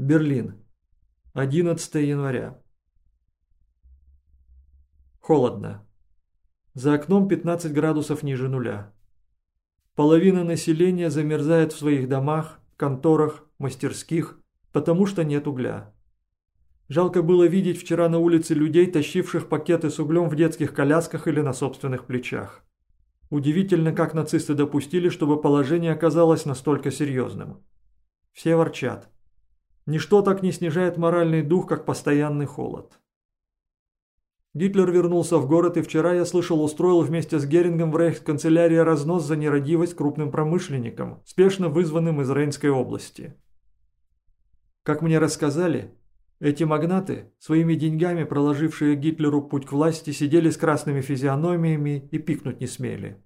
Берлин. 11 января. Холодно. За окном 15 градусов ниже нуля. Половина населения замерзает в своих домах, конторах, мастерских, потому что нет угля. Жалко было видеть вчера на улице людей, тащивших пакеты с углем в детских колясках или на собственных плечах. Удивительно, как нацисты допустили, чтобы положение оказалось настолько серьезным. Все ворчат. Ничто так не снижает моральный дух, как постоянный холод. Гитлер вернулся в город, и вчера, я слышал, устроил вместе с Герингом в рейхсканцелярии разнос за нерадивость крупным промышленникам, спешно вызванным из Рейнской области. Как мне рассказали, эти магнаты, своими деньгами проложившие Гитлеру путь к власти, сидели с красными физиономиями и пикнуть не смели.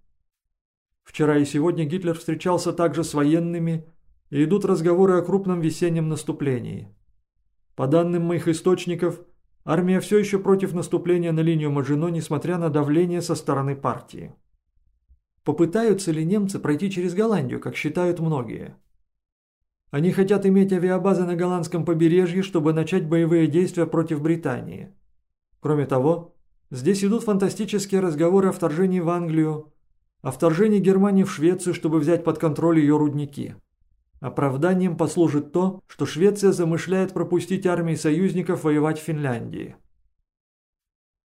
Вчера и сегодня Гитлер встречался также с военными, и идут разговоры о крупном весеннем наступлении. По данным моих источников – Армия все еще против наступления на линию Мажино, несмотря на давление со стороны партии. Попытаются ли немцы пройти через Голландию, как считают многие? Они хотят иметь авиабазы на голландском побережье, чтобы начать боевые действия против Британии. Кроме того, здесь идут фантастические разговоры о вторжении в Англию, о вторжении Германии в Швецию, чтобы взять под контроль ее рудники. Оправданием послужит то, что Швеция замышляет пропустить армии союзников воевать в Финляндии.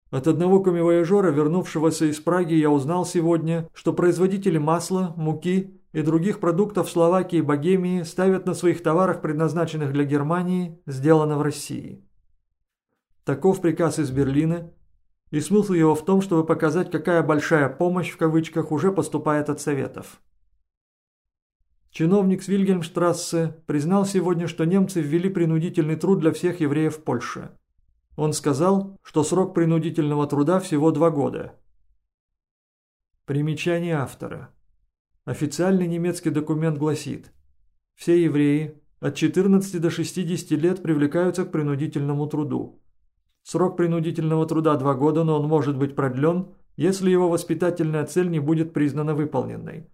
От одного комивояжера, вернувшегося из Праги, я узнал сегодня, что производители масла, муки и других продуктов Словакии и Богемии ставят на своих товарах, предназначенных для Германии, сделано в России. Таков приказ из Берлина, и смысл его в том, чтобы показать, какая большая помощь в кавычках уже поступает от Советов. Чиновник с Вильгельмштрассе признал сегодня, что немцы ввели принудительный труд для всех евреев в Польше. Он сказал, что срок принудительного труда всего два года. Примечание автора. Официальный немецкий документ гласит, все евреи от 14 до 60 лет привлекаются к принудительному труду. Срок принудительного труда два года, но он может быть продлен, если его воспитательная цель не будет признана выполненной.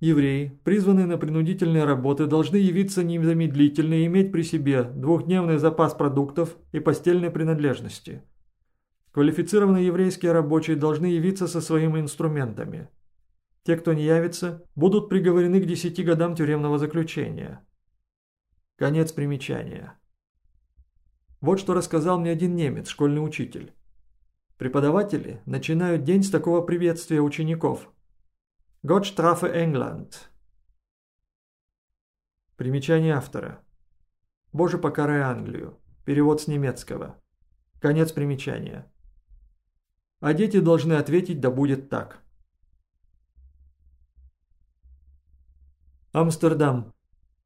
Евреи, призванные на принудительные работы, должны явиться незамедлительно и иметь при себе двухдневный запас продуктов и постельной принадлежности. Квалифицированные еврейские рабочие должны явиться со своими инструментами. Те, кто не явится, будут приговорены к 10 годам тюремного заключения. Конец примечания. Вот что рассказал мне один немец, школьный учитель. Преподаватели начинают день с такого приветствия учеников – Gott strafe England. Примечание автора. Боже, покарай Англию. Перевод с немецкого. Конец примечания. А дети должны ответить «да будет так». Амстердам.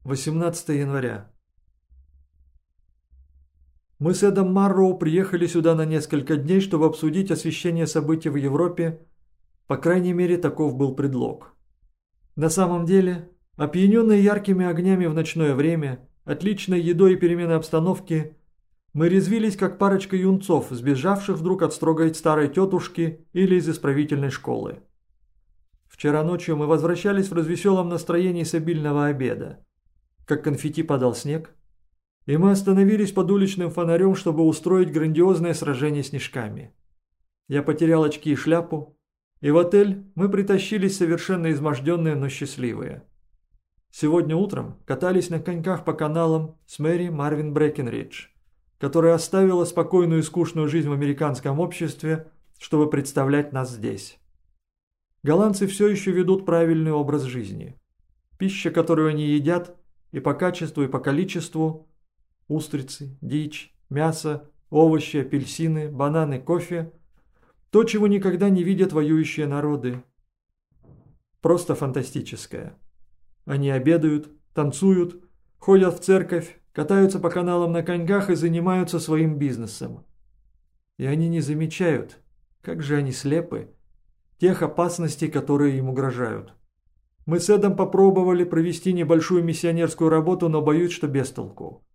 18 января. Мы с Эдом Марроу приехали сюда на несколько дней, чтобы обсудить освещение событий в Европе по крайней мере, таков был предлог. На самом деле, опьяненные яркими огнями в ночное время, отличной едой и переменой обстановки, мы резвились, как парочка юнцов, сбежавших вдруг от строгой старой тетушки или из исправительной школы. Вчера ночью мы возвращались в развеселом настроении с обильного обеда. Как конфетти падал снег, и мы остановились под уличным фонарем, чтобы устроить грандиозное сражение снежками. Я потерял очки и шляпу, и в отель мы притащились совершенно изможденные, но счастливые. Сегодня утром катались на коньках по каналам с Мэри Марвин Брекенридж, которая оставила спокойную и скучную жизнь в американском обществе, чтобы представлять нас здесь. Голландцы все еще ведут правильный образ жизни. Пища, которую они едят, и по качеству, и по количеству – устрицы, дичь, мясо, овощи, апельсины, бананы, кофе – то, чего никогда не видят воюющие народы. Просто фантастическое. Они обедают, танцуют, ходят в церковь, катаются по каналам на коньках и занимаются своим бизнесом. И они не замечают, как же они слепы, тех опасностей, которые им угрожают. Мы с Эдом попробовали провести небольшую миссионерскую работу, но боюсь, что без толку.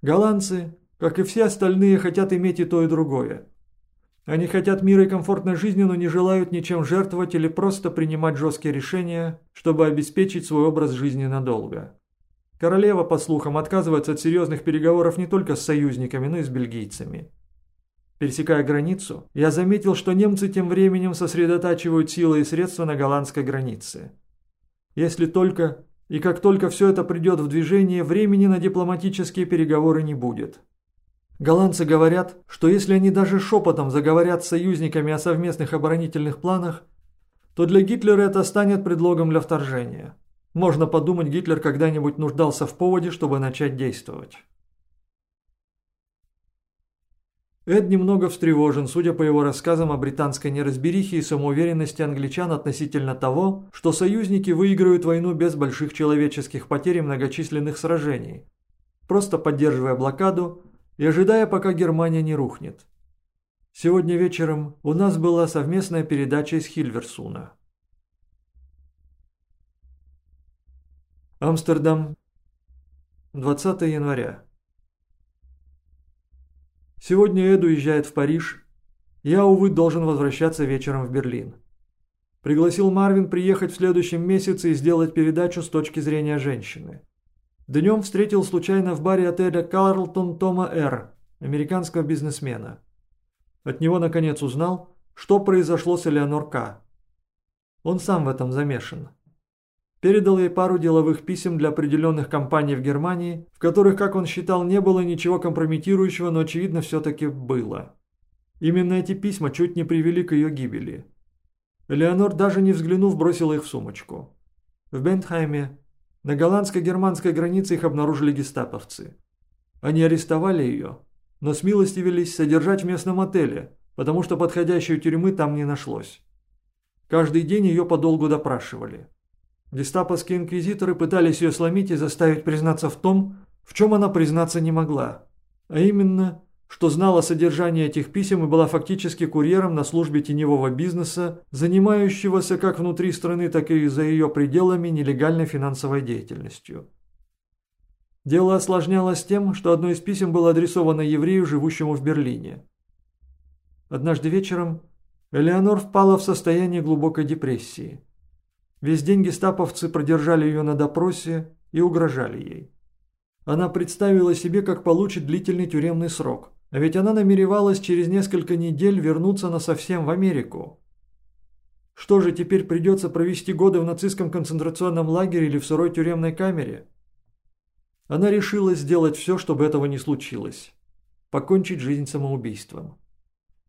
Голландцы, как и все остальные, хотят иметь и то, и другое. Они хотят мира и комфортной жизни, но не желают ничем жертвовать или просто принимать жесткие решения, чтобы обеспечить свой образ жизни надолго. Королева, по слухам, отказывается от серьезных переговоров не только с союзниками, но и с бельгийцами. Пересекая границу, я заметил, что немцы тем временем сосредотачивают силы и средства на голландской границе. Если только и как только все это придет в движение, времени на дипломатические переговоры не будет. Голландцы говорят, что если они даже шепотом заговорят с союзниками о совместных оборонительных планах, то для Гитлера это станет предлогом для вторжения. Можно подумать, Гитлер когда-нибудь нуждался в поводе, чтобы начать действовать. Эд немного встревожен, судя по его рассказам о британской неразберихе и самоуверенности англичан относительно того, что союзники выиграют войну без больших человеческих потерь и многочисленных сражений, просто поддерживая блокаду и ожидая, пока Германия не рухнет. Сегодня вечером у нас была совместная передача из Хильверсуна. Амстердам, 20 января. Сегодня Эд уезжает в Париж. Я, увы, должен возвращаться вечером в Берлин. Пригласил Марвин приехать в следующем месяце и сделать передачу с точки зрения женщины. Днем встретил случайно в баре отеля «Карлтон» Тома Р., американского бизнесмена. От него, наконец, узнал, что произошло с Элеонор К. Он сам в этом замешан. Передал ей пару деловых писем для определенных компаний в Германии, в которых, как он считал, не было ничего компрометирующего, но очевидно все-таки было. Именно эти письма чуть не привели к ее гибели. Леонор, даже не взглянув, бросила их в сумочку. В Бентхайме, на голландско-германской границе их обнаружили гестаповцы. Они арестовали ее, но смилостивились содержать в местном отеле, потому что подходящей тюрьмы там не нашлось. Каждый день ее подолгу допрашивали. Гестаповские инквизиторы пытались ее сломить и заставить признаться в том, в чем она признаться не могла. А именно, что знала содержание этих писем и была фактически курьером на службе теневого бизнеса, занимающегося как внутри страны, так и за ее пределами нелегальной финансовой деятельностью. Дело осложнялось тем, что одно из писем было адресовано еврею, живущему в Берлине. Однажды вечером Элеонор впала в состояние глубокой депрессии. Весь день гестаповцы продержали ее на допросе и угрожали ей. Она представила себе, как получит длительный тюремный срок, ведь она намеревалась через несколько недель вернуться насовсем в Америку. Что же, теперь придется провести годы в нацистском концентрационном лагере или в сырой тюремной камере? Она решила сделать все, чтобы этого не случилось. Покончить жизнь самоубийством.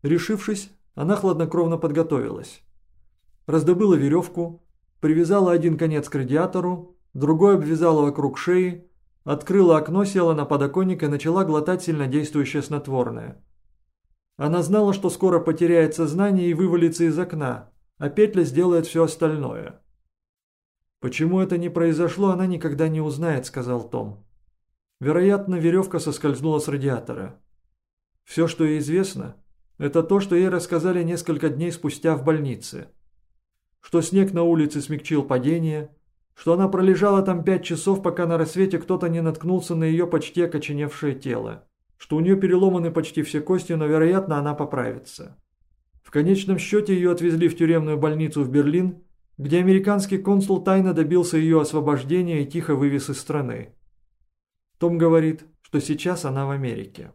Решившись, она хладнокровно подготовилась. Раздобыла веревку, привязала один конец к радиатору, другой обвязала вокруг шеи, открыла окно, села на подоконник и начала глотать сильнодействующее снотворное. Она знала, что скоро потеряет сознание и вывалится из окна, а петля сделает все остальное. «Почему это не произошло, она никогда не узнает», — сказал Том. Вероятно, веревка соскользнула с радиатора. Все, что ей известно, это то, что ей рассказали несколько дней спустя в больнице что снег на улице смягчил падение, что она пролежала там пять часов, пока на рассвете кто-то не наткнулся на ее почти окоченевшее тело, что у нее переломаны почти все кости, но, вероятно, она поправится. В конечном счете ее отвезли в тюремную больницу в Берлин, где американский консул тайно добился ее освобождения и тихо вывез из страны. Том говорит, что сейчас она в Америке.